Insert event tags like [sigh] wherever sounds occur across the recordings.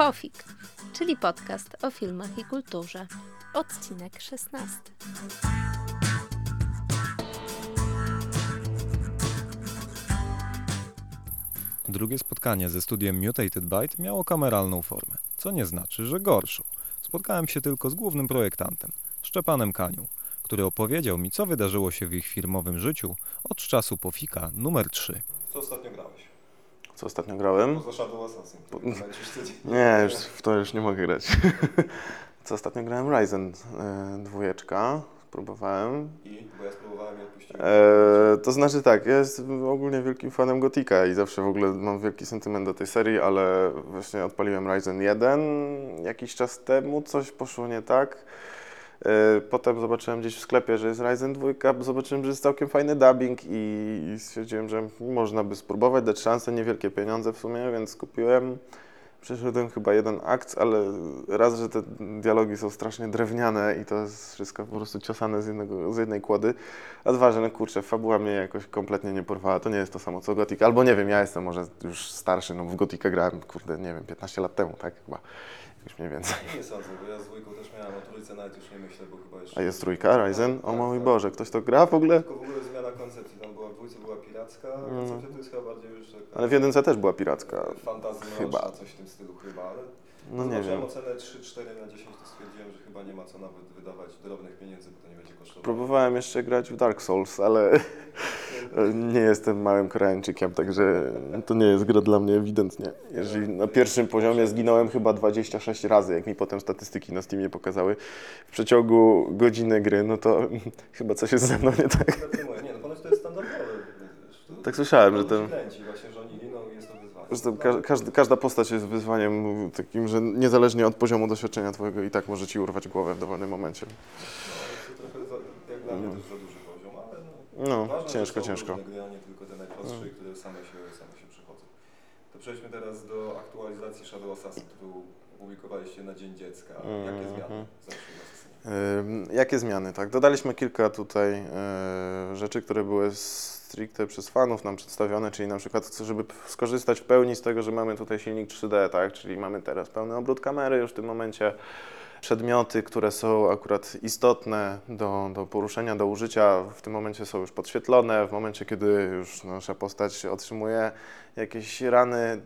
Pofik, czyli podcast o filmach i kulturze. Odcinek 16. Drugie spotkanie ze studiem Mutated Byte miało kameralną formę, co nie znaczy, że gorszą. Spotkałem się tylko z głównym projektantem, Szczepanem Kanią, który opowiedział mi, co wydarzyło się w ich firmowym życiu od czasu Pofika numer 3. Co ostatnio grałeś? Co ostatnio grałem? Poza Shadow Assassin. [laughs] Nie, już w to już nie mogę grać. [laughs] Co ostatnio grałem? Ryzen e, dwójeczka. Spróbowałem. I, bo ja spróbowałem i odpuściłem. E, to znaczy tak, ja jestem ogólnie wielkim fanem Gotika i zawsze w ogóle mam wielki sentyment do tej serii, ale właśnie odpaliłem Ryzen 1 jakiś czas temu, coś poszło nie tak. E, Potem zobaczyłem gdzieś w sklepie, że jest Ryzen 2, zobaczyłem, że jest całkiem fajny dubbing i stwierdziłem, że można by spróbować, dać szansę, niewielkie pieniądze w sumie, więc kupiłem. Przeszedłem chyba jeden akt, ale raz, że te dialogi są strasznie drewniane i to jest wszystko po prostu ciosane z, jednego, z jednej kłody, a dwa, że no kurczę, fabuła mnie jakoś kompletnie nie porwała, to nie jest to samo co Gothic, albo nie wiem, ja jestem może już starszy, no w Gotika grałem, kurde, nie wiem, 15 lat temu, tak chyba, jakoś mniej więcej. Nie sądzę, bo ja z dwójką też miałem, o trójce nawet już nie myślę, bo chyba jeszcze... A jest trójka, Ryzen? O Tak, mój tak. Boże, ktoś to gra w ogóle? Tylko w ogóle zmiana koncepcji, tam była w dwójce była piracka, a Mm. koncepcja to jest chyba bardziej już taka... Ale w jedynce też była piracka. Fantazja chyba. chyba. coś w tym stylu chyba, ale... No nie wiem. ocenę 3-4 na 10, to stwierdziłem, że chyba nie ma co nawet wydawać drobnych pieniędzy, bo to nie będzie kosztowało. Próbowałem jeszcze grać w Dark Souls, ale [laughs] nie jestem małym Koreańczykiem, także to nie jest gra dla mnie ewidentnie. Jeżeli na pierwszym poziomie zginąłem chyba 26 razy, jak mi potem statystyki na Steamie pokazały, w przeciągu godziny gry, no to [laughs] chyba coś jest ze mną nie tak. Nie, no ponoć to jest standardowe. Tak słyszałem, że to ten- właśnie, że oni Zresztą ka każda postać jest wyzwaniem takim, że niezależnie od poziomu doświadczenia twojego i tak może ci urwać głowę w dowolnym momencie. No, to trochę za, jak dla mnie też za duży poziom, ale no, No, ważne, ciężko, ciężko. różne a nie tylko te najprostsze, które same się, same się przechodzą. To przejdźmy teraz do aktualizacji Shadow Assassin, którą publikowaliście na Dzień Dziecka. Jakie Mhm. zmiany Jakie zmiany? Tak, dodaliśmy kilka tutaj e, rzeczy, które były stricte przez fanów nam przedstawione, czyli na przykład, żeby skorzystać w pełni z tego, że mamy tutaj silnik 3D, tak, czyli mamy teraz pełny obrót kamery już w tym momencie, przedmioty, które są akurat istotne do, do poruszenia, do użycia, w tym momencie są już podświetlone, w momencie, kiedy już nasza postać otrzymuje jakieś rany, e,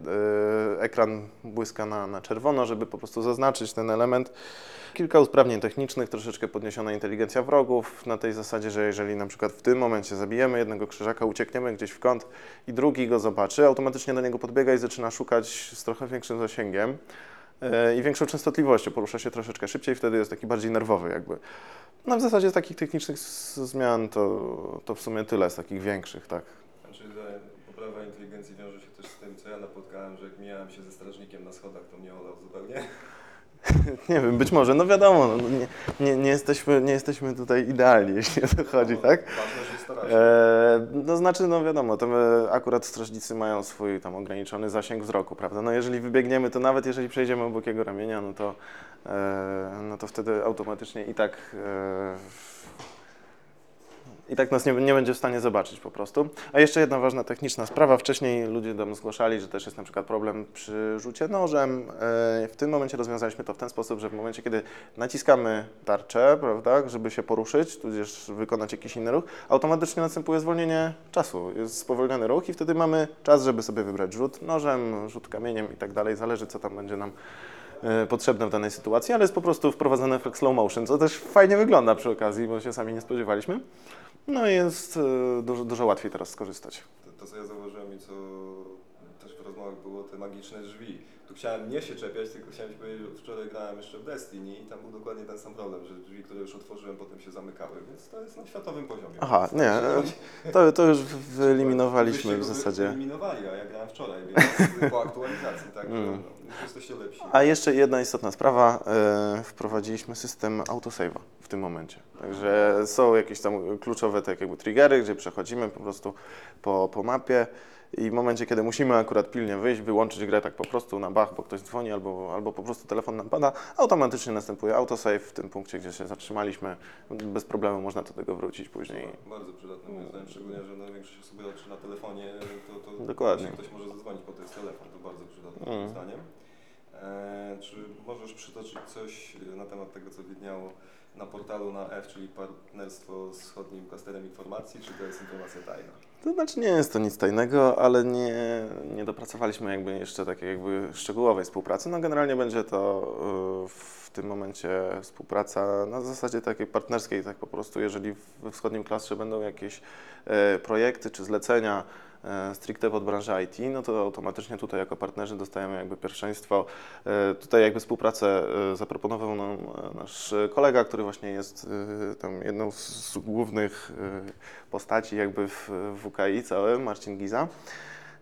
ekran błyska na, na czerwono, żeby po prostu zaznaczyć ten element. Kilka usprawnień technicznych, troszeczkę podniesiona inteligencja wrogów, na tej zasadzie, że jeżeli na przykład w tym momencie zabijemy jednego krzyżaka, uciekniemy gdzieś w kąt i drugi go zobaczy, automatycznie do niego podbiega i zaczyna szukać z trochę większym zasięgiem i większą częstotliwością, porusza się troszeczkę szybciej, wtedy jest taki bardziej nerwowy jakby. No w zasadzie z takich technicznych zmian to, to w sumie tyle z takich większych, tak. Znaczy, poprawa inteligencji wiąże się też z tym, co ja napotkałem, że jak mijałem się ze strażnikiem na schodach, to mnie olał zupełnie. [laughs] Nie wiem, być może, no wiadomo, no, nie, nie, nie, jesteśmy, nie jesteśmy tutaj idealni, [laughs] jeśli o to chodzi, tak? E, no znaczy, no wiadomo, to my, akurat strażnicy mają swój tam ograniczony zasięg wzroku, prawda? No jeżeli wybiegniemy, to nawet jeżeli przejdziemy obok jego ramienia, no to, e, no to wtedy automatycznie i tak e, i tak nas nie, nie będzie w stanie zobaczyć po prostu. A jeszcze jedna ważna techniczna sprawa. Wcześniej ludzie nam zgłaszali, że też jest na przykład problem przy rzucie nożem. E, W tym momencie rozwiązaliśmy to w ten sposób, że w momencie, kiedy naciskamy tarczę, prawda, żeby się poruszyć, tudzież wykonać jakiś inny ruch, automatycznie następuje zwolnienie czasu. Jest spowolniony ruch i wtedy mamy czas, żeby sobie wybrać rzut nożem, rzut kamieniem i tak dalej. Zależy, co tam będzie nam e, potrzebne w danej sytuacji, ale jest po prostu wprowadzony efekt slow motion, co też fajnie wygląda przy okazji, bo się sami nie spodziewaliśmy. No i jest e, dużo, dużo łatwiej teraz skorzystać. To, to, co ja zauważyłem i co też w rozmowach było, te magiczne drzwi. Tu chciałem nie się czepiać, tylko chciałem ci powiedzieć, że wczoraj grałem jeszcze w Destiny i tam był dokładnie ten sam problem, że drzwi, które już otworzyłem, potem się zamykały, więc to jest na światowym poziomie. Aha, nie, e, Więc- to, to już [laughs] wyeliminowaliśmy w zasadzie. Wyeliminowali, a ja grałem wczoraj, więc [laughs] po aktualizacji, tak, Mm. mm. no, już jesteście lepsi. A jeszcze jedna istotna sprawa, e, wprowadziliśmy system autosave'a tym momencie. Także są jakieś tam kluczowe tak jakby triggery, gdzie przechodzimy po prostu po, po mapie i w momencie, kiedy musimy akurat pilnie wyjść, wyłączyć grę tak po prostu na bach, bo ktoś dzwoni albo, albo po prostu telefon nam pada, automatycznie następuje autosave w tym punkcie, gdzie się zatrzymaliśmy. Bez problemu można do tego wrócić później. Bardzo przydatne moim zdaniem, szczególnie, że no, większość osób graczy na telefonie, to, to Dokładnie. ktoś może zadzwonić po to jest telefon, to bardzo przydatne Mm. moim zdaniem. E, czy możesz przytoczyć coś na temat tego, co widniało na portalu na F, czyli Partnerstwo z Wschodnim Klasterem Informacji, czy to jest informacja tajna? To znaczy nie jest to nic tajnego, ale nie, nie dopracowaliśmy jakby jeszcze takiej jakby szczegółowej współpracy. No generalnie będzie to y, w tym momencie współpraca na zasadzie takiej partnerskiej, tak po prostu jeżeli we wschodnim klastrze będą jakieś e, projekty czy zlecenia stricte pod branżę IT, no to automatycznie tutaj jako partnerzy dostajemy jakby pierwszeństwo. E, Tutaj jakby współpracę e, zaproponował nam e, nasz kolega, który właśnie jest e, tam jedną z głównych e, postaci jakby w WKI całym, Marcin Giza.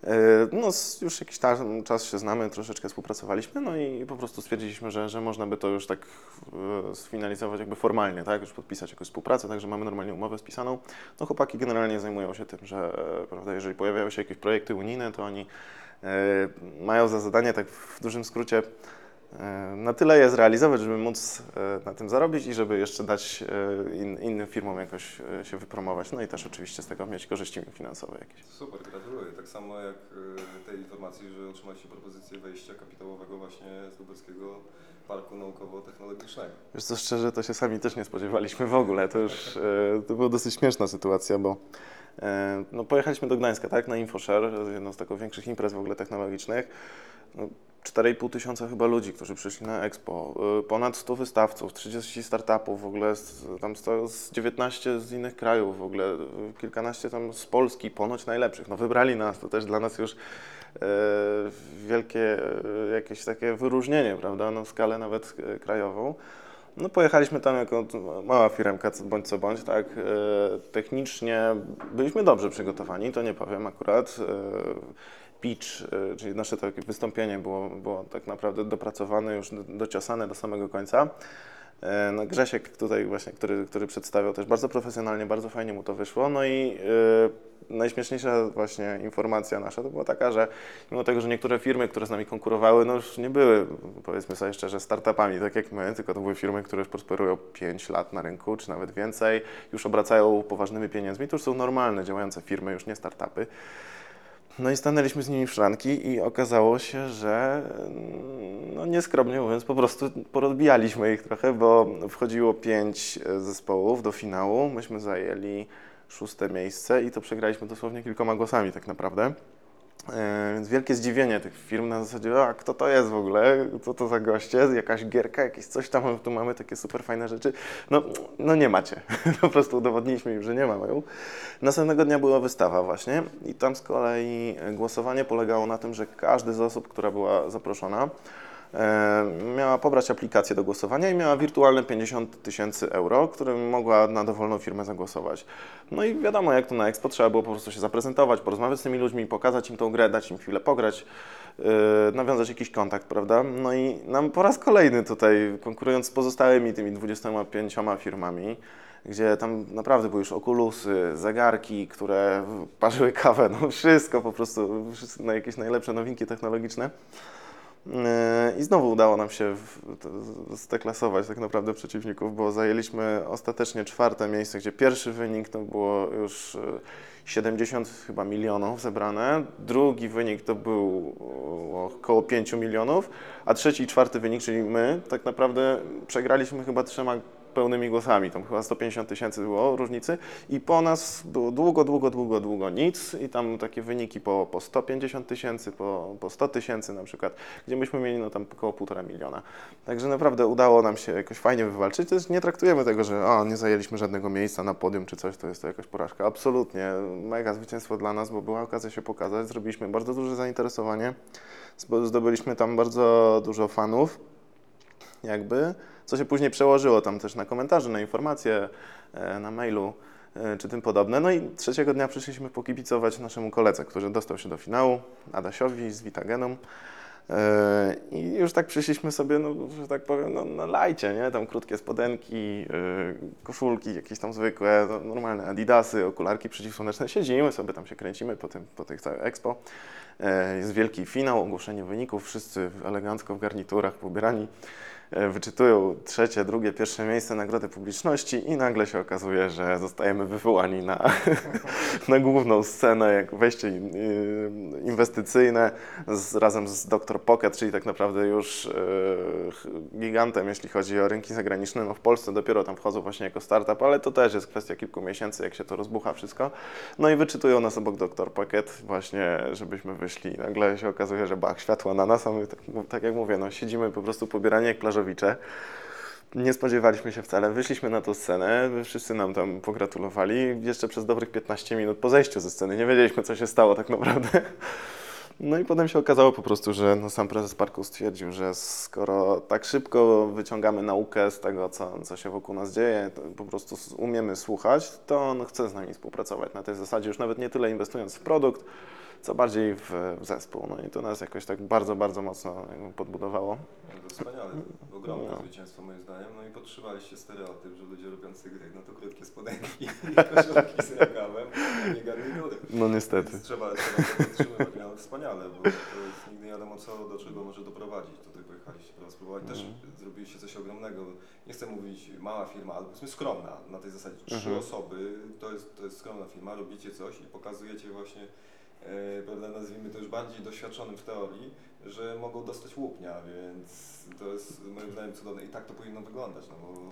E, No, już jakiś czas się znamy, troszeczkę współpracowaliśmy, no i po prostu stwierdziliśmy, że, że można by to już tak e, sfinalizować jakby formalnie, tak, już podpisać jakąś współpracę, także mamy normalnie umowę spisaną. No chłopaki generalnie zajmują się tym, że e, prawda, jeżeli pojawiają się jakieś projekty unijne, to oni mają za zadanie, tak w dużym skrócie, na tyle je zrealizować, żeby móc e, na tym zarobić i żeby jeszcze dać e, in, innym firmom jakoś e, się wypromować, no i też oczywiście z tego mieć korzyści finansowe jakieś. Super, gratuluję. Tak samo jak e, tej informacji, że otrzymaliście propozycję wejścia kapitałowego właśnie z Lubelskiego Parku Naukowo-Technologicznego. Wiesz co, szczerze, to się sami też nie spodziewaliśmy w ogóle. To już e, to była dosyć śmieszna sytuacja, bo e, no, pojechaliśmy do Gdańska, tak, na InfoShare, jedną z takich większych imprez w ogóle technologicznych. No, 4,5 tysiąca chyba ludzi, którzy przyszli na Expo, e, ponad 100 wystawców, 30 startupów w ogóle, z, tam z 19 z innych krajów w ogóle, e, kilkanaście tam z Polski, ponoć najlepszych. No wybrali nas, to też dla nas już e, wielkie jakieś takie wyróżnienie, prawda, na skalę nawet krajową. No pojechaliśmy tam jako mała firmka, bądź co bądź, tak, technicznie byliśmy dobrze przygotowani, to nie powiem akurat. Pitch, e, czyli nasze takie wystąpienie było, było tak naprawdę dopracowane, już do- dociosane do samego końca. E, No Grzesiek tutaj właśnie, który, który przedstawiał też bardzo profesjonalnie, bardzo fajnie mu to wyszło. No i e, najśmieszniejsza właśnie informacja nasza to była taka, że mimo tego, że niektóre firmy, które z nami konkurowały, no już nie były, powiedzmy sobie szczerze, startupami, tak jak my, tylko to były firmy, które już prosperują 5 lat na rynku, czy nawet więcej, już obracają poważnymi pieniędzmi, to już są normalne, działające firmy, już nie startupy. No i stanęliśmy z nimi w szranki i okazało się, że mm, no nieskromnie mówiąc, po prostu porozbijaliśmy ich trochę, bo wchodziło pięć e, zespołów do finału. Myśmy zajęli szóste miejsce i to przegraliśmy dosłownie kilkoma głosami tak naprawdę. E, Więc wielkie zdziwienie tych firm na zasadzie, a kto to jest w ogóle, co to za goście, jakaś gierka, jakieś coś tam, tu mamy takie super fajne rzeczy. No, no nie macie. [laughs] po prostu udowodniliśmy im, że nie mają. Następnego dnia była wystawa właśnie i tam z kolei głosowanie polegało na tym, że każdy z osób, która była zaproszona, miała pobrać aplikację do głosowania i miała wirtualne 50 tysięcy euro, którym mogła na dowolną firmę zagłosować. No i wiadomo, jak to na Expo, trzeba było po prostu się zaprezentować, porozmawiać z tymi ludźmi, pokazać im tą grę, dać im chwilę pograć, yy, nawiązać jakiś kontakt, prawda? No i nam po raz kolejny tutaj, konkurując z pozostałymi tymi 25 firmami, gdzie tam naprawdę były już okulusy, zegarki, które parzyły kawę, no wszystko po prostu, wszystko, jakieś najlepsze nowinki technologiczne. Yy, I znowu udało nam się zdeklasować tak naprawdę przeciwników, bo zajęliśmy ostatecznie czwarte miejsce, gdzie pierwszy wynik to było już yy, 70 chyba milionów zebrane, drugi wynik to był około 5 milionów, a trzeci i czwarty wynik, czyli my, tak naprawdę przegraliśmy chyba trzema pełnymi głosami, tam chyba 150 tysięcy było różnicy i po nas było długo, długo, długo, długo nic i tam takie wyniki po, po 150 tysięcy, po, po 100 tysięcy na przykład, gdzie myśmy mieli no tam około półtora miliona. Także naprawdę udało nam się jakoś fajnie wywalczyć. Też nie traktujemy tego, że nie zajęliśmy żadnego miejsca na podium czy coś, to jest to jakaś porażka. Absolutnie. Mega zwycięstwo dla nas, bo była okazja się pokazać. Zrobiliśmy bardzo duże zainteresowanie. Zdobyliśmy tam bardzo dużo fanów jakby, co się później przełożyło tam też na komentarze, na informacje, e, na mailu e, czy tym podobne. No i trzeciego dnia przyszliśmy pokibicować naszemu koledze, który dostał się do finału, Adasiowi z Vitageną. E, I już tak przyszliśmy sobie, no, że tak powiem, no, na lajcie, nie? Tam krótkie spodenki, koszulki jakieś tam zwykłe, no, normalne adidasy, okularki przeciwsłoneczne. Siedzimy sobie, tam się kręcimy po, tym, po tych całych expo. Jest wielki finał, ogłoszenie wyników, wszyscy elegancko w garniturach pobierani. E, wyczytują trzecie, drugie, pierwsze miejsce nagrody publiczności i nagle się okazuje, że zostajemy wywołani na, [laughs] na główną scenę, jak wejście y, inwestycyjne z, razem z Dr. Pocket, czyli tak naprawdę już e, gigantem, jeśli chodzi o rynki zagraniczne. No w Polsce dopiero tam wchodzą właśnie jako startup, ale to też jest kwestia kilku miesięcy, jak się to rozbucha wszystko. No i wyczytują nas obok Dr. Pocket właśnie, żebyśmy wyszli. Nagle się okazuje, że bach, światła na nas, a my, tak, tak jak mówię, no siedzimy po prostu pobierani jak Nie spodziewaliśmy się wcale. Wyszliśmy na tą scenę, wszyscy nam tam pogratulowali. Jeszcze przez dobrych 15 minut po zejściu ze sceny nie wiedzieliśmy, co się stało tak naprawdę. No i potem się okazało po prostu, że no sam prezes parku stwierdził, że skoro tak szybko wyciągamy naukę z tego, co, co się wokół nas dzieje, po prostu umiemy słuchać, to on chce z nami współpracować na tej zasadzie, już nawet nie tyle inwestując w produkt, co bardziej w, w zespół. No i to nas jakoś tak bardzo, bardzo mocno podbudowało. No to wspaniale, ogromne No. zwycięstwo moim zdaniem. No i podtrzymaliście stereotyp, że ludzie robiący gry, no to krótkie spodenki i koszulki z rękawem, a nie garnitury. No niestety. Więc trzeba, trzeba to podtrzymywać, no wspaniale, bo to jest nigdy nie wiadomo co, do czego może doprowadzić. Tutaj pojechaliście po raz spróbować, też Mhm. zrobiliście coś ogromnego. Nie chcę mówić mała firma, ale powiedzmy skromna na tej zasadzie. Trzy Mhm. osoby, to jest, to jest skromna firma, robicie coś i pokazujecie właśnie, prawda, nazwijmy to już bardziej doświadczonym w teorii, że mogą dostać łupnia, więc to jest moim zdaniem cudowne i tak to powinno wyglądać, no bo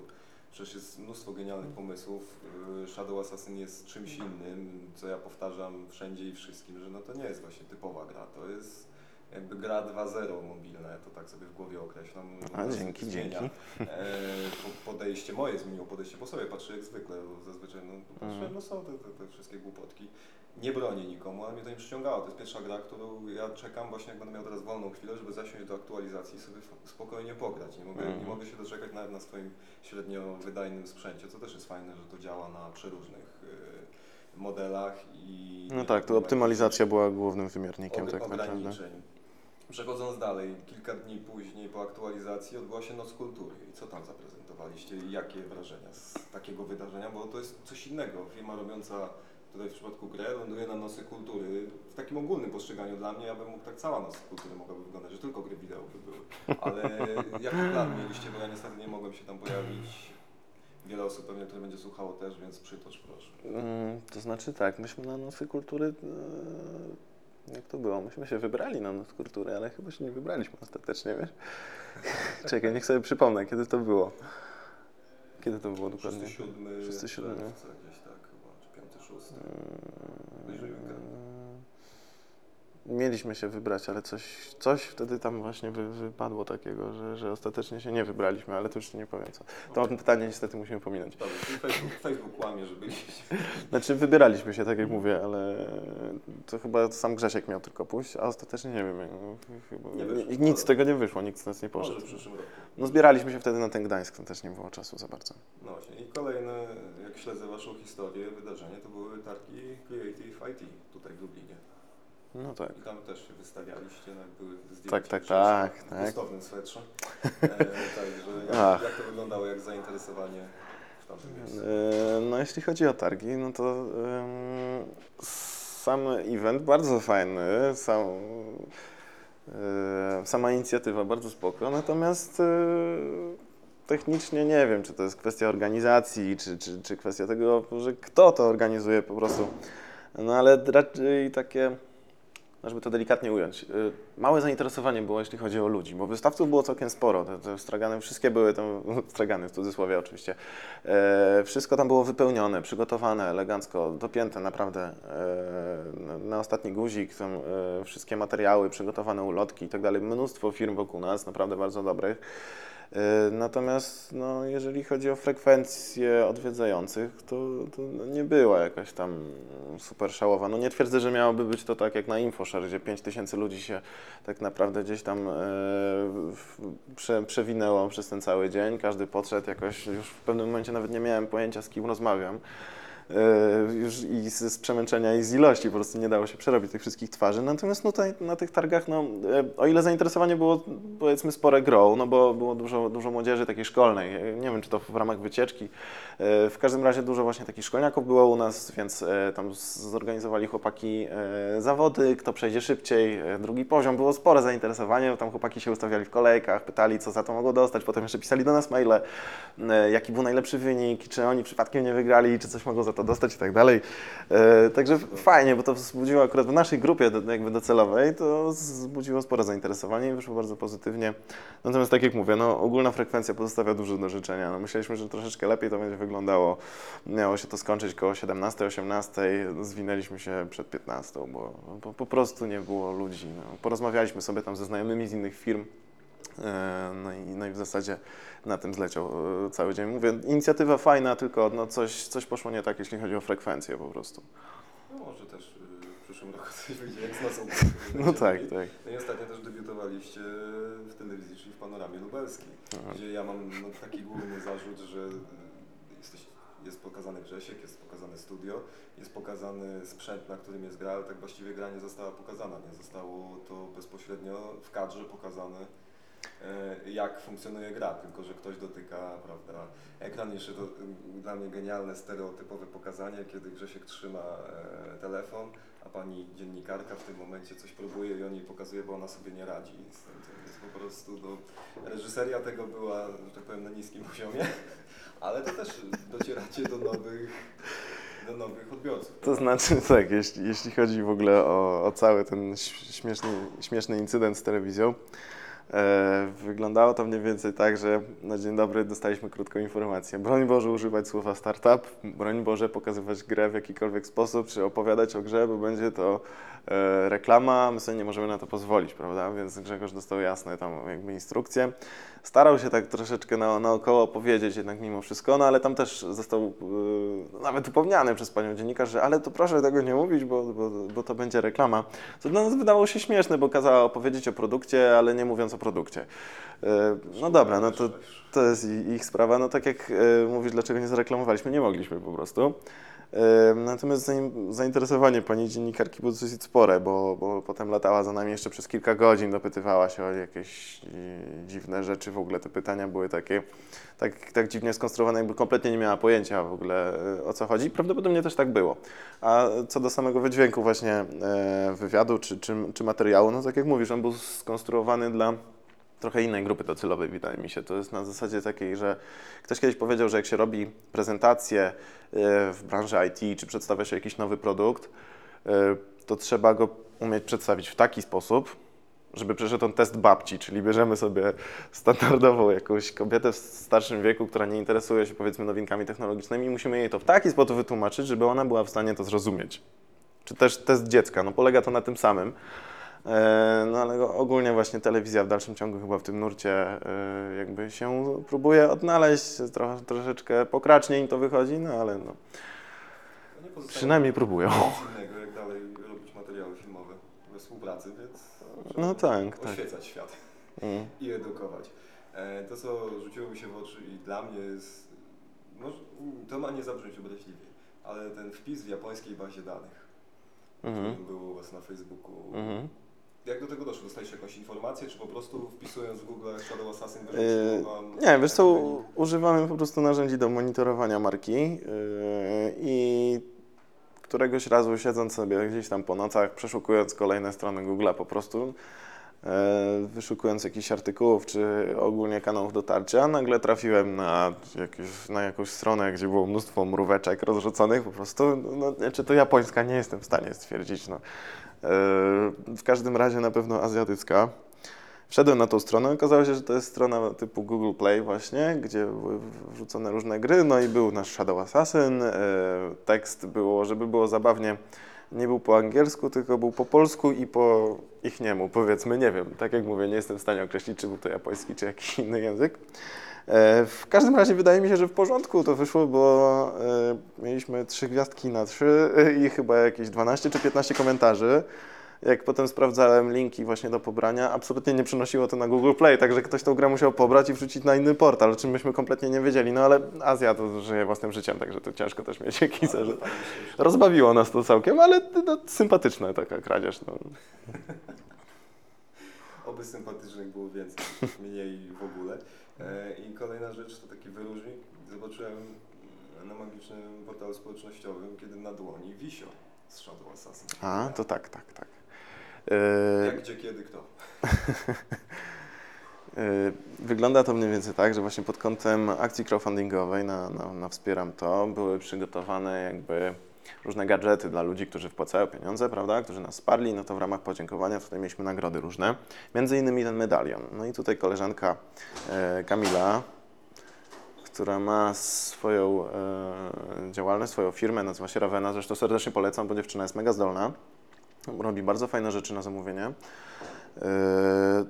Przecież jest mnóstwo genialnych pomysłów. Y, Shadow Assassin jest czymś innym, co ja powtarzam wszędzie i wszystkim, że no to nie jest właśnie typowa gra, to jest jakby gra 2.0 mobilne, to tak sobie w głowie określam. A, No, dzięki, zmienia. dzięki. E, po- podejście moje zmieniło podejście po sobie, patrzę jak zwykle, bo zazwyczaj no, patrzyłem, Mhm. no są te, te, te wszystkie głupotki. Nie bronię nikomu, ale mnie to nie przyciągało. To jest pierwsza gra, którą ja czekam właśnie jak będę miał teraz wolną chwilę, żeby zasiąść do aktualizacji i sobie spokojnie pograć. Nie mogę, nie Mhm. mogę się doczekać nawet na swoim średnio wydajnym sprzęcie, co też jest fajne, że to działa na przeróżnych y, modelach i... No tak, nie ma optymalizacja była głównym wymiernikiem og- tak naprawdę. ograniczeń. Przechodząc dalej, kilka dni później po aktualizacji odbyła się Noc Kultury. I co tam zaprezentowaliście i jakie wrażenia z takiego wydarzenia? Bo to jest coś innego. Firma robiąca tutaj w przypadku gry ląduje na nosy kultury. W takim ogólnym postrzeganiu dla mnie, ja bym mógł tak cała nosy kultury mogłaby wyglądać, że tylko gry wideo by były. Ale jaki plan mieliście, bo ja niestety nie mogłem się tam pojawić. Wiele osób pewnie, które będzie słuchało też, więc przytocz proszę. Mm, to znaczy tak, myśmy na nosy kultury... Yy, jak to było? Myśmy się wybrali na nos kultury, ale chyba się nie wybraliśmy ostatecznie, wiesz? [laughs] Czekaj, niech sobie przypomnę, kiedy to było. Kiedy to było dokładnie? 37. 37 czy Mieliśmy się wybrać, ale coś, coś wtedy tam właśnie wy, wypadło takiego, że, że ostatecznie się nie wybraliśmy, ale to już nie powiem co. To pytanie niestety musimy pominąć. Dobrze, Facebook, Facebook kłamie, że byliście. Znaczy wybieraliśmy się, tak jak mówię, ale to chyba sam Grzesiek miał tylko pójść, a ostatecznie nie wiem. Nie wyszło. nic z tego nie wyszło, nikt z nas nie Może poszedł. w przyszłym roku. No zbieraliśmy się wtedy na ten Gdańsk, to też nie było czasu za bardzo. No właśnie. I kolejne, jak śledzę Waszą historię, wydarzenie, to były targi Creative IT tutaj w Lublinie. No tak. I tam też się wystawialiście, no, jak były zdjęcia. Tak, tak, tak, W tak. gustownym swetrze. [laughs] E, także jak, jak to wyglądało, jak zainteresowanie w tamtym miejscu? E, No jeśli chodzi o targi, no to sam event bardzo fajny, sam, e, sama inicjatywa bardzo spoko, natomiast e, technicznie nie wiem, czy to jest kwestia organizacji, czy, czy, czy kwestia tego, że kto to organizuje po prostu. No ale raczej takie, żeby to delikatnie ująć, y, małe zainteresowanie było, jeśli chodzi o ludzi, bo wystawców było całkiem sporo. Te, te stragany, wszystkie były tam, [laughs] stragany w cudzysłowie oczywiście, e, wszystko tam było wypełnione, przygotowane, elegancko, dopięte naprawdę e, na, ostatni guzik, tam e, wszystkie materiały, przygotowane ulotki i tak dalej. Mnóstwo firm wokół nas, naprawdę bardzo dobrych. E, Natomiast no, jeżeli chodzi o frekwencję odwiedzających, to, to no, nie była jakaś tam super szałowa. No nie twierdzę, że miałoby być to tak jak na InfoShare, gdzie 5 tysięcy ludzi się tak naprawdę gdzieś tam e, prze, przewinęło przez ten cały dzień. Każdy podszedł jakoś, już w pewnym momencie nawet nie miałem pojęcia z kim rozmawiam. E, już i z, z przemęczenia i z ilości, po prostu nie dało się przerobić tych wszystkich twarzy. Natomiast no, tutaj na tych targach, no, e, o ile zainteresowanie było powiedzmy spore grow, no bo było dużo, dużo młodzieży takiej szkolnej, E, nie wiem czy to w ramach wycieczki, w każdym razie dużo właśnie takich szkolniaków było u nas, więc tam zorganizowali chłopaki zawody, kto przejdzie szybciej, drugi poziom, było spore zainteresowanie, tam chłopaki się ustawiali w kolejkach, pytali co za to mogło dostać, potem jeszcze pisali do nas maile, jaki był najlepszy wynik, czy oni przypadkiem nie wygrali, czy coś mogą za to dostać i tak dalej. E, Także fajnie, bo to wzbudziło akurat w naszej grupie jakby docelowej, to wzbudziło spore zainteresowanie i wyszło bardzo pozytywnie. Natomiast tak jak mówię, no, ogólna frekwencja pozostawia dużo do życzenia. No, myśleliśmy, że troszeczkę lepiej to będzie wyglądało. Miało się to skończyć koło 17-18, zwinęliśmy się przed 15, bo, bo po prostu nie było ludzi. No. Porozmawialiśmy sobie tam ze znajomymi z innych firm. E, No i, no i w zasadzie na tym zleciał e, cały dzień. Mówię, inicjatywa fajna, tylko no coś, coś poszło nie tak, jeśli chodzi o frekwencję po prostu. No może też y, w przyszłym roku coś wyjdzie jak z nocą. [laughs] No tak, tak. No i ostatnio też debiutowaliście w telewizji, czyli w Panoramie Lubelskiej, Aha. gdzie ja mam no, taki główny zarzut, że jesteś, jest pokazany Grzesiek, jest pokazane studio, jest pokazany sprzęt, na którym jest gra, ale tak właściwie gra nie została pokazana, nie zostało to bezpośrednio w kadrze pokazane e, jak funkcjonuje gra, tylko że ktoś dotyka, prawda, ekran jeszcze to y, dla mnie genialne, stereotypowe pokazanie, kiedy Grzesiek trzyma e, telefon, a pani dziennikarka w tym momencie coś próbuje i on jej pokazuje, bo ona sobie nie radzi jest po prostu, no, reżyseria tego była, że tak powiem, na niskim [laughs] poziomie, ale to też docieracie do nowych, do nowych odbiorców. To znaczy [laughs] tak, jeśli, jeśli chodzi w ogóle o, o cały ten śmieszny, śmieszny incydent z telewizją, e, wyglądało to mniej więcej tak, że na dzień dobry dostaliśmy krótką informację. Broń Boże używać słowa startup, broń Boże pokazywać grę w jakikolwiek sposób, czy opowiadać o grze, bo będzie to e, reklama, my sobie nie możemy na to pozwolić, prawda? Więc Grzegorz dostał jasne tam jakby instrukcje. Starał się tak troszeczkę na, naokoło powiedzieć jednak mimo wszystko, no ale tam też został yy, nawet upomniany przez panią dziennikarz, że ale to proszę tego nie mówić, bo, bo, bo to będzie reklama. Co dla nas wydawało się śmieszne, bo kazała opowiedzieć o produkcie, ale nie mówiąc o produkcie. Yy, no dobra, no to, to jest ich sprawa. No tak jak yy, mówisz, dlaczego nie zareklamowaliśmy, nie mogliśmy po prostu. Natomiast zain- zainteresowanie pani dziennikarki było dosyć spore, bo, bo potem latała za nami jeszcze przez kilka godzin, dopytywała się o jakieś yy, dziwne rzeczy. W ogóle te pytania były takie tak, tak dziwnie skonstruowane, jakby kompletnie nie miała pojęcia w ogóle yy, o co chodzi. Prawdopodobnie też tak było. A co do samego wydźwięku właśnie e, wywiadu czy, czy, czy materiału, no tak jak mówisz, on był skonstruowany dla trochę innej grupy docelowej, wydaje mi się. To jest na zasadzie takiej, że ktoś kiedyś powiedział, że jak się robi prezentację e, w branży IT, czy przedstawia się jakiś nowy produkt, e, to trzeba go umieć przedstawić w taki sposób, żeby przeszedł on test babci, czyli bierzemy sobie standardową jakąś kobietę w starszym wieku, która nie interesuje się powiedzmy nowinkami technologicznymi i musimy jej to w taki sposób wytłumaczyć, żeby ona była w stanie to zrozumieć. Czy też test dziecka, no polega to na tym samym. E, No ale ogólnie właśnie telewizja w dalszym ciągu chyba w tym nurcie e, jakby się próbuje odnaleźć, tro, troszeczkę pokracznie im to wychodzi, no ale no, No przynajmniej próbują. innego, jak dalej robić materiały filmowe we współpracy, więc No tak, tak. oświecać świat Mm. i edukować. E, To, co rzuciło mi się w oczy i dla mnie jest, może, to ma nie zabrzmieć obraźliwie, ale ten wpis w japońskiej bazie danych, Mhm. który był u Was na Facebooku, Mhm. Jak do tego doszło? Dostaliście jakąś informację, czy po prostu wpisując w Google Shadow Assassin Yy, wyrzuciło Wam... Nie, wiesz co, używamy po prostu narzędzi do monitorowania marki yy, i któregoś razu siedząc sobie gdzieś tam po nocach, przeszukując kolejne strony Google'a po prostu, yy, wyszukując jakichś artykułów czy ogólnie kanałów dotarcia, nagle trafiłem na, jakieś, na jakąś stronę, gdzie było mnóstwo mróweczek rozrzuconych po prostu. No, czy to japońska, nie jestem w stanie stwierdzić. No. Yy, W każdym razie na pewno azjatycka. Wszedłem na tą stronę, okazało się, że to jest strona typu Google Play właśnie, gdzie były wrzucone różne gry, no i był nasz Shadow Assassin, e, tekst było, żeby było zabawnie, nie był po angielsku, tylko był po polsku i po ich niemu, powiedzmy, nie wiem, tak jak mówię, nie jestem w stanie określić, czy był to japoński, czy jakiś inny język. E, W każdym razie wydaje mi się, że w porządku to wyszło, bo e, mieliśmy trzy gwiazdki na trzy i chyba jakieś 12 czy 15 komentarzy. jak potem sprawdzałem linki właśnie do pobrania, absolutnie nie przynosiło to na Google Play, także ktoś tą grę musiał pobrać i wrzucić na inny portal, o czym myśmy kompletnie nie wiedzieli. No ale Azja to żyje własnym życiem, także to ciężko też mieć jakiś że Rozbawiło nas to całkiem, ale no, sympatyczna taka kradzież. No. Oby sympatycznych było więcej, mniej w ogóle. E, I kolejna rzecz to taki wyróżnik. Zobaczyłem na magicznym portalu społecznościowym, kiedy na dłoni Wisio z Shadow Assassin. A, to tak, tak, tak. Jak, Yy, gdzie, kiedy, kto. yy, [laughs] wygląda to mniej więcej tak, że właśnie pod kątem akcji crowdfundingowej na, na, na Wspieram To były przygotowane jakby różne gadżety dla ludzi, którzy wpłacają pieniądze, prawda, którzy nas wsparli, no to w ramach podziękowania tutaj mieliśmy nagrody różne, między innymi ten medalion. No i tutaj koleżanka e, Kamila, która ma swoją e, działalność, swoją firmę, nazywa się Ravena, zresztą serdecznie polecam, bo dziewczyna jest mega zdolna. Robi bardzo fajne rzeczy na zamówienie. Yy,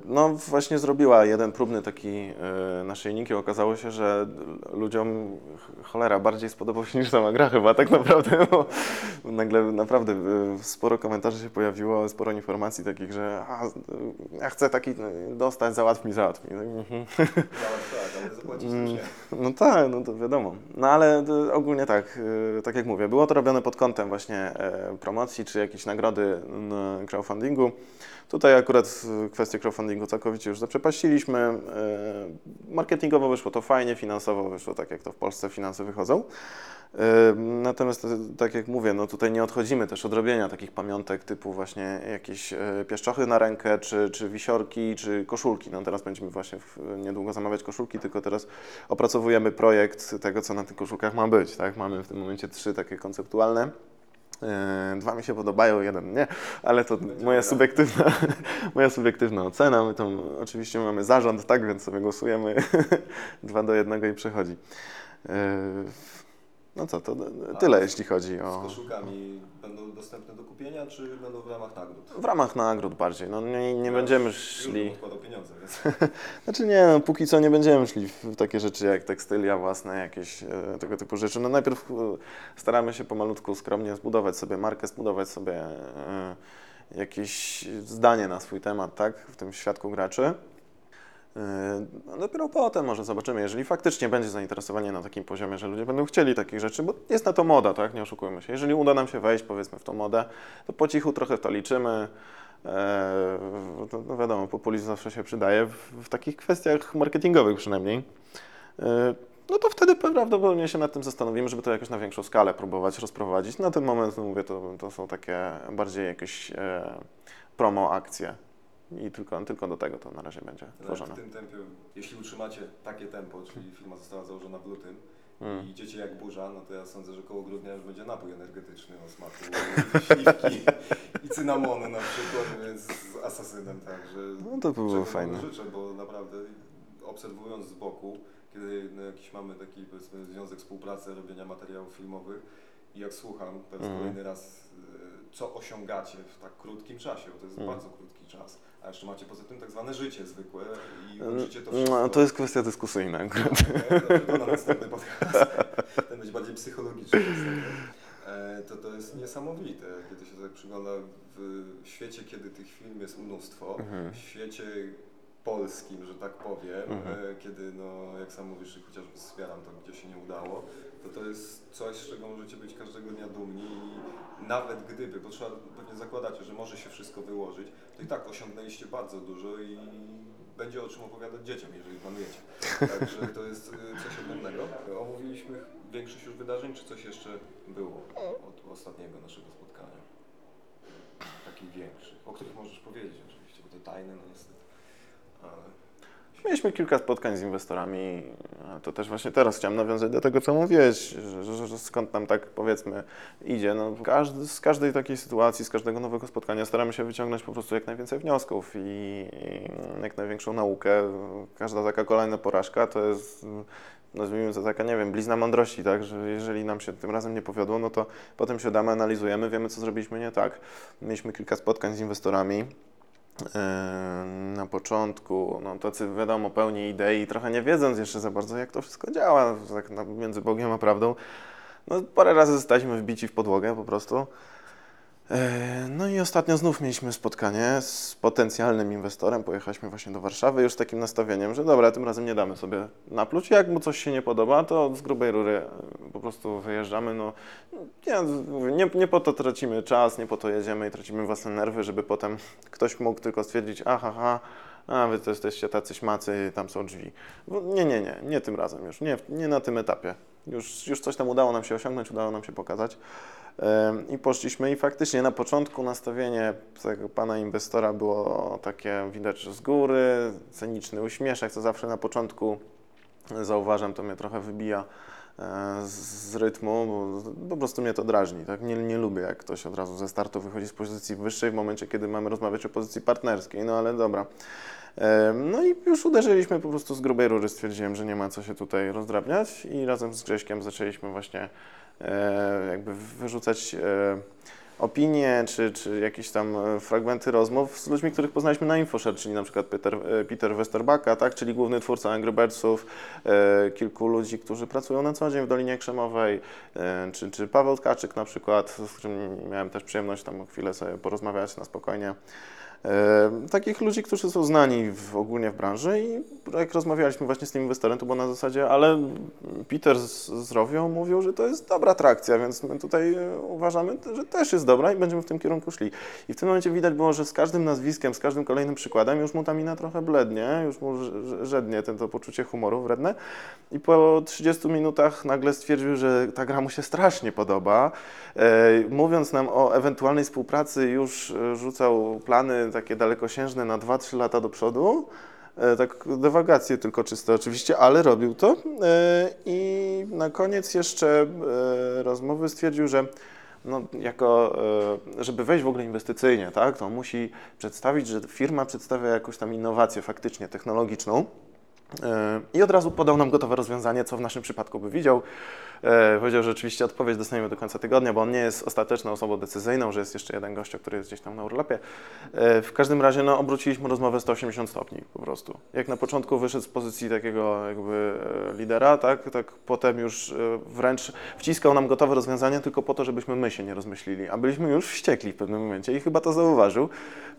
No właśnie zrobiła jeden próbny taki yy, naszyjnik i okazało się, że ludziom ch- cholera bardziej spodobał się niż sama gra chyba tak naprawdę, bo nagle naprawdę yy, sporo komentarzy się pojawiło, sporo informacji takich, że a, ja chcę taki dostać, załatw mi, załatw mi. Tak, mhm. Tak, ale Mm. No tak, no to wiadomo. No ale ogólnie tak, tak jak mówię, było to robione pod kątem właśnie e, promocji czy jakiejś nagrody na crowdfundingu. Tutaj akurat kwestię crowdfundingu całkowicie już zaprzepaściliśmy. E, Marketingowo wyszło to fajnie, finansowo wyszło tak, jak to w Polsce finanse wychodzą. E, Natomiast, e, tak jak mówię, no tutaj nie odchodzimy też od robienia takich pamiątek typu właśnie jakieś pieszczochy na rękę, czy, czy wisiorki, czy koszulki. No teraz będziemy właśnie niedługo zamawiać koszulki, tylko teraz opracowujemy projekt tego, co na tych koszulkach ma być. Tak? Mamy w tym momencie trzy takie konceptualne. E, Dwa mi się podobają, jeden nie, ale to moja subiektywna, [laughs] moja subiektywna ocena. My tam oczywiście mamy zarząd, tak, więc sobie głosujemy [laughs] dwa do jednego i przechodzi. No co, to tyle jeśli chodzi Z o... koszulkami będą dostępne do kupienia, czy będą w ramach nagród? W ramach nagród bardziej, no nie, nie Ja będziemy szli... odkładał pieniądze, więc [laughs] Znaczy nie, no, póki co nie będziemy szli w w takie rzeczy jak tekstylia własne, jakieś e, tego typu rzeczy. No najpierw e, staramy się pomalutku, skromnie zbudować sobie markę, zbudować sobie e, jakieś zdanie na swój temat, tak, w tym świadku graczy. E, No dopiero potem może zobaczymy, jeżeli faktycznie będzie zainteresowanie na takim poziomie, że ludzie będą chcieli takich rzeczy, bo jest na to moda, tak, nie oszukujmy się. Jeżeli uda nam się wejść, powiedzmy, w tą modę, to po cichu trochę w to liczymy. No wiadomo, populizm zawsze się przydaje w, w takich kwestiach marketingowych przynajmniej. E, no to wtedy prawdopodobnie się nad tym zastanowimy, żeby to jakoś na większą skalę próbować rozprowadzić. Na ten moment, no mówię, to, to są takie bardziej jakieś promo akcje i tylko, tylko do tego to na razie będzie tworzone. w tym tempie, jeśli utrzymacie takie tempo, czyli firma została założona w lutym Mm. i idziecie jak burza, no to ja sądzę, że koło grudnia już będzie napój energetyczny o smaku śliwki i cynamonu na przykład, więc z asasynem, także No to by było fajne. życzę, bo naprawdę obserwując z boku, kiedy no, jakiś mamy taki powiedzmy związek współpracy, robienia materiałów filmowych i jak słucham po raz Mhm. kolejny raz, y, co osiągacie w tak krótkim czasie, bo to jest Mhm. bardzo krótki czas, a jeszcze macie poza tym tak zwane życie zwykłe i No, łączycie to wszystko. No, to jest kwestia dyskusyjna akurat. Okej, dobrze, to na następny podcast. [laughs] Ten będzie bardziej psychologiczny. E, To, to jest niesamowite, kiedy się tak przygląda w świecie, kiedy tych film jest mnóstwo, Mhm. w świecie polskim, że tak powiem, Mhm. e, kiedy, no, jak sam mówisz, chociażby wspieram to, gdzie się nie udało, to to jest coś, z czego możecie być każdego dnia dumni i nawet gdyby, bo trzeba pewnie zakładacie, że może się wszystko wyłożyć, to i tak osiągnęliście bardzo dużo i będzie o czym opowiadać dzieciom, jeżeli planujecie. Także to jest y, coś odmiennego. Omówiliśmy większość już wydarzeń, czy coś jeszcze było od ostatniego naszego spotkania? Takich większych, o których możesz powiedzieć oczywiście, bo to tajne, no niestety. Mieliśmy kilka spotkań z inwestorami. To też właśnie teraz chciałem nawiązać do tego, co mówiłeś, że, że, że skąd nam tak powiedzmy idzie. No, każdy, z każdej takiej sytuacji, z każdego nowego spotkania staramy się wyciągnąć po prostu jak najwięcej wniosków i, i jak największą naukę. Każda taka kolejna porażka to jest, nazwijmy to taka, nie wiem, blizna mądrości, tak, że jeżeli nam się tym razem nie powiodło, no to potem siadamy, analizujemy, wiemy, co zrobiliśmy nie tak. Mieliśmy kilka spotkań z inwestorami. Yy, na początku, no tacy wiadomo, pełni idei, trochę nie wiedząc jeszcze za bardzo, jak to wszystko działa, tak między Bogiem a prawdą. No, parę razy zostaliśmy wbici w podłogę po prostu. E, No i ostatnio znów mieliśmy spotkanie z potencjalnym inwestorem. Pojechaliśmy właśnie do Warszawy już z takim nastawieniem, że dobra, tym razem nie damy sobie napluć. Jak mu coś się nie podoba, to z grubej rury e, po prostu wyjeżdżamy. No, nie, nie, nie po to tracimy czas, nie po to jedziemy i tracimy własne nerwy, żeby potem ktoś mógł tylko stwierdzić, aha, aha, a wy to jesteście tacy śmacy, tam są drzwi. Bo nie, nie, nie, nie tym razem już, nie, nie na tym etapie. Już, już coś tam udało nam się osiągnąć, udało nam się pokazać. I poszliśmy i faktycznie na początku nastawienie tego pana inwestora było takie widać z góry, ceniczny uśmieszek, co zawsze na początku e, zauważam, to mnie trochę wybija e, z rytmu, bo po prostu mnie to drażni. Tak? Nie, nie lubię, jak ktoś od razu ze startu wychodzi z pozycji wyższej w momencie, kiedy mamy rozmawiać o pozycji partnerskiej, no ale dobra. No i już uderzyliśmy po prostu z grubej rury, stwierdziłem, że nie ma co się tutaj rozdrabniać i razem z Grześkiem zaczęliśmy właśnie e, jakby wyrzucać e, opinie, czy, czy jakieś tam e, fragmenty rozmów z ludźmi, których poznaliśmy na InfoShare, czyli na przykład Peter, Peter Westerbacka, tak, czyli główny twórca Angry Birdsów, kilku ludzi, którzy pracują na co dzień w Dolinie Krzemowej, czy, czy Paweł Tkaczyk na przykład, z którym miałem też przyjemność tam chwilę sobie porozmawiać na spokojnie. Takich ludzi, którzy są znani w, ogólnie w branży i jak rozmawialiśmy właśnie z tym inwestorem, to było na zasadzie, ale Peter z, z Rowią mówił, że to jest dobra trakcja, więc my tutaj e, uważamy, że też jest dobra i będziemy w tym kierunku szli. I w tym momencie widać było, że z każdym nazwiskiem, z każdym kolejnym przykładem już mu ta mina trochę blednie, już mu żednie ten, to poczucie humoru wredne i po 30 minutach nagle stwierdził, że ta gra mu się strasznie podoba. E, mówiąc nam o ewentualnej współpracy już e, rzucał plany takie dalekosiężne na 2-3 lata do przodu. E, tak dywagacje tylko czyste oczywiście, ale robił to. E, I na koniec jeszcze e, rozmowy stwierdził, że no, jako, żeby wejść w ogóle inwestycyjnie, tak, to musi przedstawić, że firma przedstawia jakąś tam innowację faktycznie technologiczną. I od razu podał nam gotowe rozwiązanie, co w naszym przypadku by widział. E, Powiedział, że oczywiście odpowiedź dostaniemy do końca tygodnia, bo on nie jest ostateczną osobą decyzyjną, że jest jeszcze jeden gościu, który jest gdzieś tam na urlopie. E, W każdym razie no, obróciliśmy rozmowę 180 stopni po prostu. Jak na początku wyszedł z pozycji takiego jakby e, lidera, tak, tak potem już wręcz wciskał nam gotowe rozwiązanie tylko po to, żebyśmy my się nie rozmyślili, a byliśmy już wściekli w pewnym momencie i chyba to zauważył.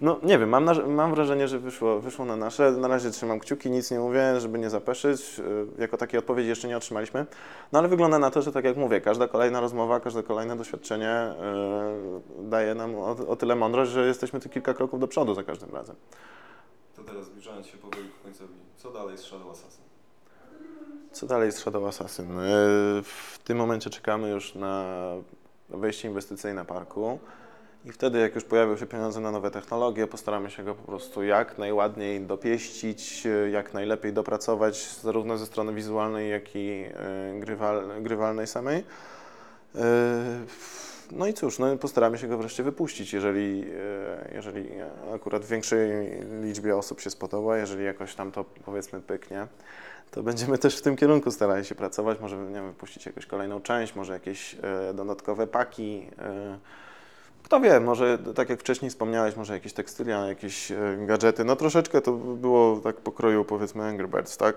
No nie wiem, mam, mam wrażenie, że wyszło, wyszło na nasze. Na razie trzymam kciuki, nic nie mówię, żeby nie zapeszyć. Jako takiej odpowiedzi jeszcze nie otrzymaliśmy. No ale wygląda na to, że tak jak mówię, każda kolejna rozmowa, każde kolejne doświadczenie e, daje nam o, o tyle mądrość, że jesteśmy tu kilka kroków do przodu za każdym razem. To teraz zbliżając się powoli ku końcowi, co dalej z Shadow Assassin? Co dalej z Shadow Assassin? E, W tym momencie czekamy już na wejście inwestycyjne parku i wtedy, jak już pojawią się pieniądze na nowe technologie, postaramy się go po prostu jak najładniej dopieścić, jak najlepiej dopracować, zarówno ze strony wizualnej, jak i e, grywal, grywalnej samej. E, No i cóż, no postaramy się go wreszcie wypuścić, jeżeli, e, jeżeli akurat większej liczbie osób się spodoba, jeżeli jakoś tam to powiedzmy pyknie to będziemy też w tym kierunku starali się pracować. Może nie wiem, wypuścić jakąś kolejną część, może jakieś dodatkowe paki. Kto wie, może tak jak wcześniej wspomniałeś, może jakieś tekstylia, jakieś e, gadżety. No troszeczkę to było tak pokroju powiedzmy Angry Birds, tak?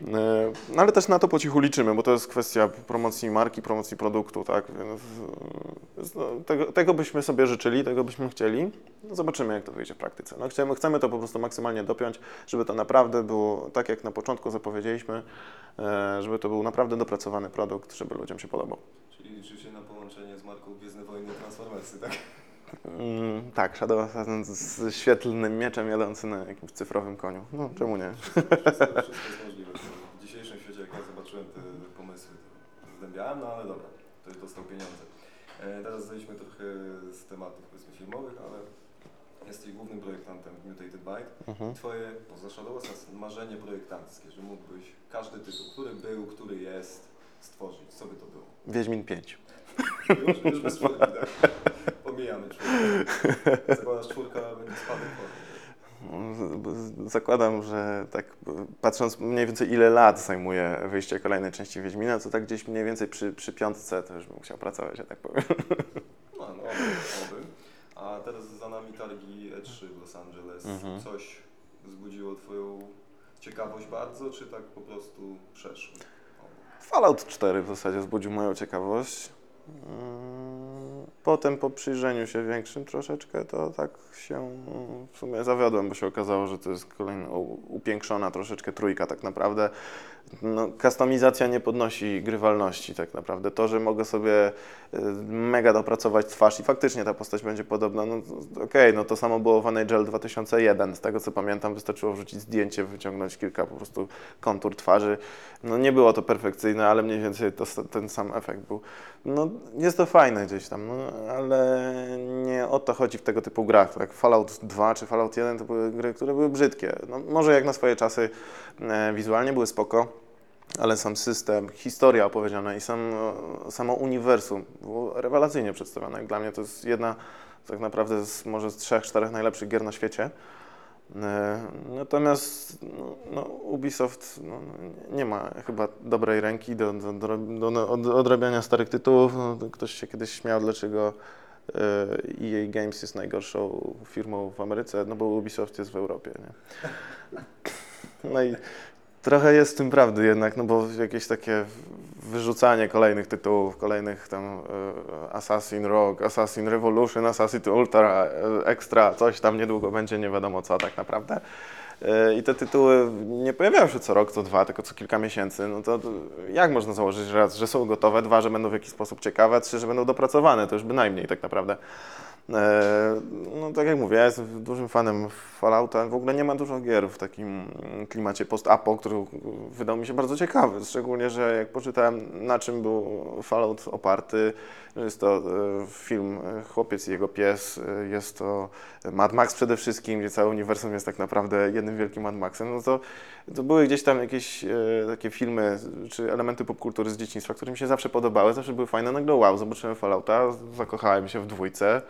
E, No ale też na to po cichu liczymy, bo to jest kwestia promocji marki, promocji produktu, tak? Więc, e, no, tego, tego byśmy sobie życzyli, tego byśmy chcieli. No, zobaczymy, jak to wyjdzie w praktyce. No, chcemy, chcemy to po prostu maksymalnie dopiąć, żeby to naprawdę było tak, jak na początku zapowiedzieliśmy, żeby to był naprawdę dopracowany produkt, żeby ludziom się podobał. Czyli liczycie na połączenie z marką Gwiezdne Wojny tak? Mm, tak, Shadow Assassin z świetlnym mieczem jadący na jakimś cyfrowym koniu. No, czemu nie? Wszystko, wszystko jest możliwe. W dzisiejszym świecie, jak ja zobaczyłem te pomysły, zdębiałem, no ale dobra, ktoś dostał pieniądze. E, teraz zejdźmy trochę z tematów powiedzmy filmowych, ale jesteś głównym projektantem Mutated Byte. Mhm. Twoje, poza Shadow Assassin, marzenie projektanckie, że mógłbyś każdy tytuł, który był, który jest, stworzyć, co by to było? Wiedźmin 5. Już, już bez tak? Pomijamy czwórkę. Zakładasz czwórka, będzie spadek. Zakładam, że tak patrząc mniej więcej ile lat zajmuje wyjście kolejnej części Wiedźmina, to tak gdzieś mniej więcej przy, przy piątce to już bym chciał pracować, że tak powiem. No, no, oby. A teraz za nami targi E3 w Los Angeles. Mhm. Coś wzbudziło Twoją ciekawość bardzo, czy tak po prostu przeszło? Fallout 4 w zasadzie wzbudził moją ciekawość. Mm, Potem po przyjrzeniu się większym troszeczkę, to tak się w sumie zawiodłem, bo się okazało, że to jest kolejna upiększona troszeczkę trójka tak naprawdę. No, kustomizacja nie podnosi grywalności tak naprawdę. To, że mogę sobie y, mega dopracować twarz i faktycznie ta postać będzie podobna, no okej, no to samo było w NHL 2001. Z tego co pamiętam, wystarczyło wrzucić zdjęcie, wyciągnąć kilka po prostu kontur twarzy. No nie było to perfekcyjne, ale mniej więcej to, ten sam efekt był. No jest to fajne gdzieś tam, no, ale nie o to chodzi w tego typu grach. Tak Fallout 2 czy Fallout 1 to były gry, które były brzydkie. No, może jak na swoje czasy e, wizualnie były spoko, ale sam system, historia opowiedziana i sam, e, samo uniwersum było rewelacyjnie przedstawione. Dla mnie to jest jedna tak naprawdę z, może z trzech, czterech najlepszych gier na świecie. E, Natomiast no, Ubisoft no, nie ma chyba dobrej ręki do, do, do, do, do od- odrabiania starych tytułów. No, to ktoś się kiedyś śmiał, dlaczego e, EA Games jest najgorszą firmą w Ameryce, no bo Ubisoft jest w Europie. Nie? No i trochę jest w tym prawdy jednak, no bo jakieś takie wyrzucanie kolejnych tytułów, kolejnych tam e, Assassin Rogue, Assassin Revolution, Assassin Ultra, e, Extra, coś tam niedługo będzie, nie wiadomo co tak naprawdę. E, I te tytuły nie pojawiają się co rok, co dwa, tylko co kilka miesięcy. No to jak można założyć, raz, że są gotowe, dwa, że będą w jakiś sposób ciekawe, trzy, że będą dopracowane, to już bynajmniej tak naprawdę. E, No tak jak mówię, ja jestem dużym fanem Fallouta. W ogóle nie ma dużo gier w takim klimacie post-apo, który wydał mi się bardzo ciekawy. Szczególnie, że jak poczytałem na czym był Fallout oparty, jest to e, film e, Chłopiec i jego pies, jest to Mad Max przede wszystkim, gdzie cały uniwersum jest tak naprawdę jednym wielkim Mad Maxem, no to, to były gdzieś tam jakieś takie filmy czy elementy popkultury z dzieciństwa, które mi się zawsze podobały, zawsze były fajne. Nagle wow, zobaczyłem Fallouta, zakochałem się w dwójce.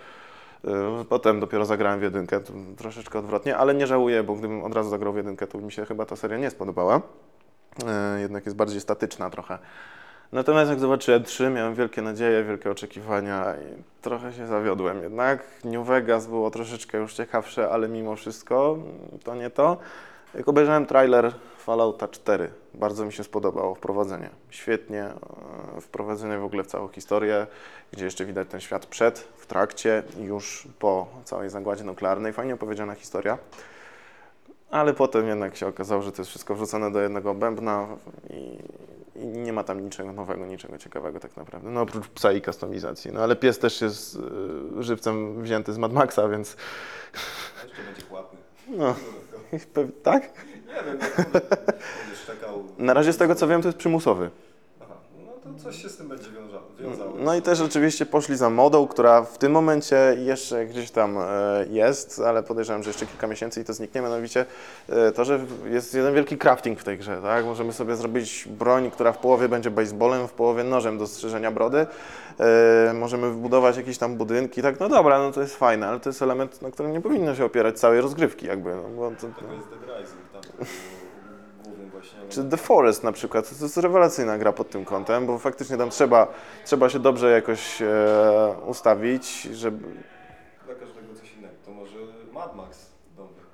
Y, Potem dopiero zagrałem w jedynkę, troszeczkę odwrotnie, ale nie żałuję, bo gdybym od razu zagrał w jedynkę, to mi się chyba ta seria nie spodobała. Y, Jednak jest bardziej statyczna trochę. Natomiast jak zobaczyłem 3, miałem wielkie nadzieje, wielkie oczekiwania i trochę się zawiodłem. Jednak New Vegas było troszeczkę już ciekawsze, ale mimo wszystko to nie to. Jak obejrzałem trailer Fallouta 4, bardzo mi się spodobało wprowadzenie. Świetnie e, wprowadzenie w ogóle w całą historię, gdzie jeszcze widać ten świat przed, w trakcie już po całej zagładzie nuklearnej. Fajnie opowiedziana historia. Ale potem jednak się okazało, że to jest wszystko wrzucone do jednego bębna i, i nie ma tam niczego nowego, niczego ciekawego tak naprawdę. No oprócz psa i kustomizacji. No ale pies też jest e, żywcem wzięty z Mad Maxa, więc jeszcze będzie płatny. no, tak? Nie wiem, jak będziesz czekał. Na razie z tego co wiem to jest przymusowy. Aha, no to coś się z tym będzie wiąza- No i też oczywiście poszli za modą, która w tym momencie jeszcze gdzieś tam e, jest, ale podejrzewam, że jeszcze kilka miesięcy i to zniknie, mianowicie e, to, że jest jeden wielki crafting w tej grze, tak? Możemy sobie zrobić broń, która w połowie będzie baseballem, w połowie nożem do strzyżenia brody, e, możemy wbudować jakieś tam budynki, tak? No dobra, no to jest fajne, ale to jest element, na którym nie powinno się opierać całej rozgrywki jakby, no, bo to, Tego [laughs] właśnie. Czy The Forest na przykład, to jest rewelacyjna gra pod tym kątem, bo faktycznie tam trzeba, trzeba się dobrze jakoś e, ustawić, żeby... Dla każdego coś innego. To może Mad Max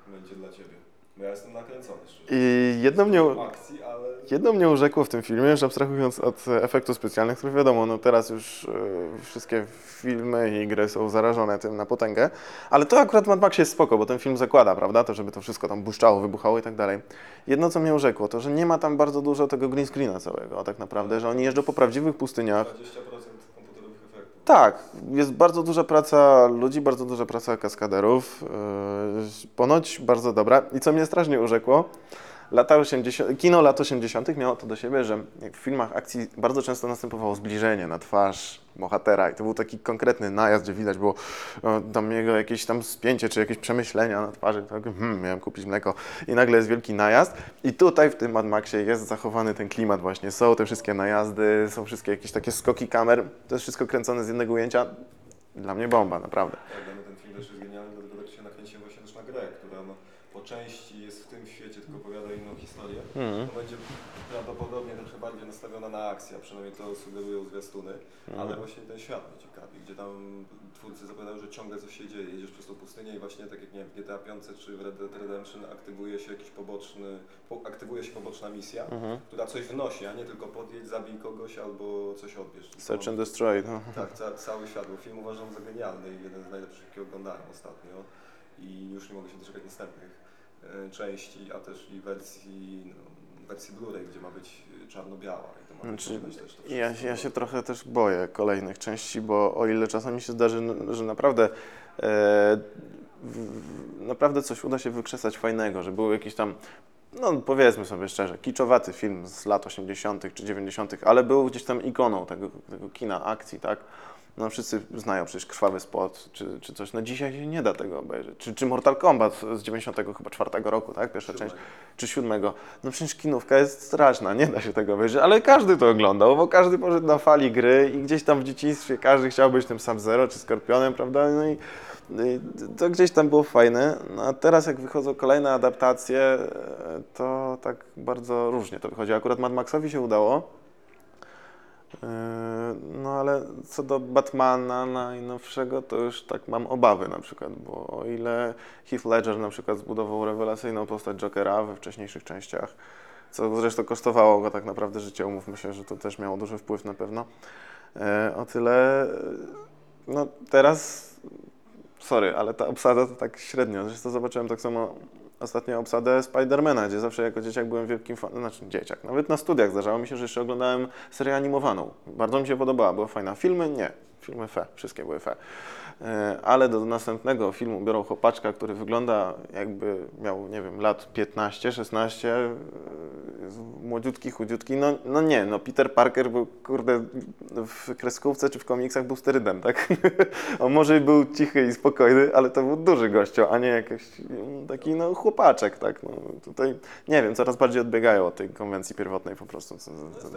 będzie dla Ciebie. Bo ja jestem nakręcony. I jedno mnie, Akcji, jedno mnie urzekło w tym filmie, już abstrahując od efektów specjalnych, które wiadomo, no teraz już e, wszystkie filmy i gry są zarażone tym na potęgę, ale to akurat Mad Maxie jest spoko, bo ten film zakłada, prawda, to żeby to wszystko tam błyszczało, wybuchało i tak dalej. Jedno, co mnie urzekło, to, że nie ma tam bardzo dużo tego green screena całego, tak naprawdę, że oni jeżdżą po prawdziwych pustyniach, 20% komputerowych efektów. Tak, jest bardzo duża praca ludzi, bardzo duża praca kaskaderów. Yy, ponoć bardzo dobra. I co mnie strasznie urzekło, lata 80, kino lat 80. miało to do siebie, że w filmach akcji bardzo często następowało zbliżenie na twarz bohatera i to był taki konkretny najazd, gdzie widać było e, tam jego jakieś tam spięcie, czy jakieś przemyślenia na twarzy, tak, hmm, miałem kupić mleko. I nagle jest wielki najazd. I tutaj w tym Mad Maxie jest zachowany ten klimat właśnie, są te wszystkie najazdy, są wszystkie jakieś takie skoki kamer, to jest wszystko kręcone z jednego ujęcia, dla mnie bomba, naprawdę. Tak, ten film też jest genialny, dlatego tak się nakręciłem właśnie też na grę, która no, po części jest w tym świecie, tylko opowiada inną historię, Mhm. to będzie prawdopodobnie trochę bardziej nastawiona na akcję, a przynajmniej to sugerują zwiastuny, ale właśnie ten świat mnie ciekawi, gdzie tam twórcy zapowiadają, że ciągle coś się dzieje, jedziesz przez tą pustynię i właśnie tak jak nie wiem, w GTA 5 czy w Red Dead Redemption aktywuje się jakiś poboczny, po, aktywuje się poboczna misja, Mhm. która coś wnosi, a nie tylko podjedź, zabij kogoś albo coś odbierz. Search and Destroy, no. tak, ca cały świat, bo film uważam za genialny i jeden z najlepszych, jakie oglądałem ostatnio i już nie mogę się doczekać następnych części, a też i wersji, no, wersji Blu-ray, gdzie ma być e, czarno-biała i to ma Znaczy, też to Ja, wszystko. ja się trochę też boję kolejnych części, bo o ile czasami się zdarzy, że naprawdę e, w- naprawdę coś uda się wykrzesać fajnego, że był jakiś tam, no powiedzmy sobie szczerze, kiczowaty film z lat 80. czy 90., ale był gdzieś tam ikoną tego, tego kina akcji, tak? No wszyscy znają przecież Krwawy Spot czy, czy coś. No dzisiaj się nie da tego obejrzeć. Czy, czy Mortal Kombat z 90 chyba czwartego roku, tak? Pierwsza część. Czy siódmego. No przecież kinówka jest straszna, nie da się tego obejrzeć, ale każdy to oglądał, bo każdy poszedł na fali gry i gdzieś tam w dzieciństwie każdy chciał być tym Sub-Zero czy Skorpionem, prawda? No i, i to gdzieś tam było fajne. No a teraz jak wychodzą kolejne adaptacje, e, to tak bardzo różnie to wychodzi. Akurat Mad Maxowi się udało. Yy, No ale co do Batmana najnowszego, to już tak mam obawy na przykład, bo o ile Heath Ledger na przykład zbudował rewelacyjną postać Jokera we wcześniejszych częściach, co zresztą kosztowało go tak naprawdę życie, umówmy się, że to też miało duży wpływ na pewno, e, o tyle no teraz, sorry, ale ta obsada to tak średnio, zresztą zobaczyłem tak samo ostatnio obsadę Spidermana, gdzie zawsze jako dzieciak byłem wielkim fanem, znaczy dzieciak, nawet na studiach zdarzało mi się, że jeszcze oglądałem serię animowaną. Bardzo mi się podobała, była fajna. Filmy? Nie. Filmy fe, wszystkie były fe. Ale do następnego filmu biorą chłopaczka, który wygląda jakby miał, nie wiem, lat 15, 16, e, młodziutki, chudziutki. No, no nie, no Peter Parker był, kurde, w kreskówce czy w komiksach był sterydem, tak? [laughs] On może był cichy i spokojny, ale to był duży gościu, a nie jakiś mm, taki, no, chłopaczek, tak? No, tutaj, nie wiem, coraz bardziej odbiegają od tej konwencji pierwotnej po prostu.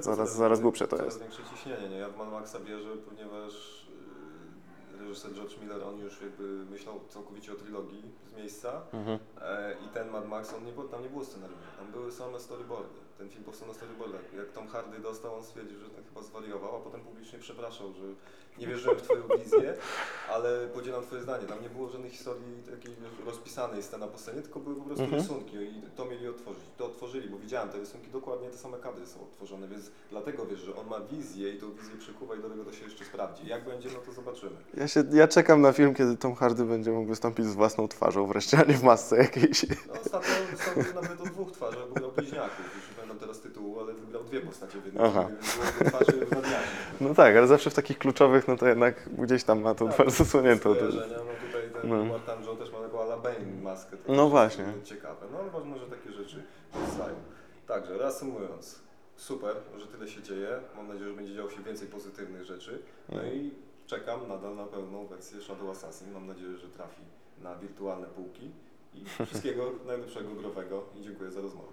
Coraz, coraz głupsze to jest. większe ciśnienie, nie? Ja w Mad Maxa bierze, ponieważ reżyser George Miller, on już jakby myślał całkowicie o trylogii z miejsca Mhm. e, i ten Mad Max, on nie, było- tam nie było scenariusza, tam były same storyboardy. Ten film powstał na storyboardach. Jak Tom Hardy dostał, on stwierdził, że ten chyba zwariował, a potem publicznie przepraszał, że nie wierzyłem w twoją wizję, ale podzielam twoje zdanie. Tam nie było żadnej historii takiej wiesz, rozpisanej scena po scenie, tylko były po prostu Mhm. rysunki i to mieli otworzyć. To otworzyli, bo widziałem te rysunki, dokładnie te same kadry są odtworzone, więc dlatego wiesz, że on ma wizję i tą wizję przekuwa i do tego to się jeszcze sprawdzi. Jak będzie, no to zobaczymy. Ja, się, ja czekam na film, kiedy Tom Hardy będzie mógł wystąpić z własną twarzą wreszcie, a nie w masce jakiejś. No, ostatnio wystąpił nawet o dwóch twarzach, bo grał bliźniaków. Teraz tytułu, ale wygrał dwie postacie w jednym Aha. twarzy. [laughs] No tak, ale zawsze w takich kluczowych, no to jednak gdzieś tam ma tą Tak. To- Skojarzenia, no tutaj ten No. Joe też ma taką Ala Bane maskę. takie No właśnie. Ciekawe, no ale ważne, że takie rzeczy powstają. Także reasumując, super, że tyle się dzieje. Mam nadzieję, że będzie działo się więcej pozytywnych rzeczy. No Mhm. i czekam nadal na pełną wersję Shadow Assassin. Mam nadzieję, że trafi na wirtualne półki. I wszystkiego [laughs] najlepszego growego i dziękuję za rozmowę.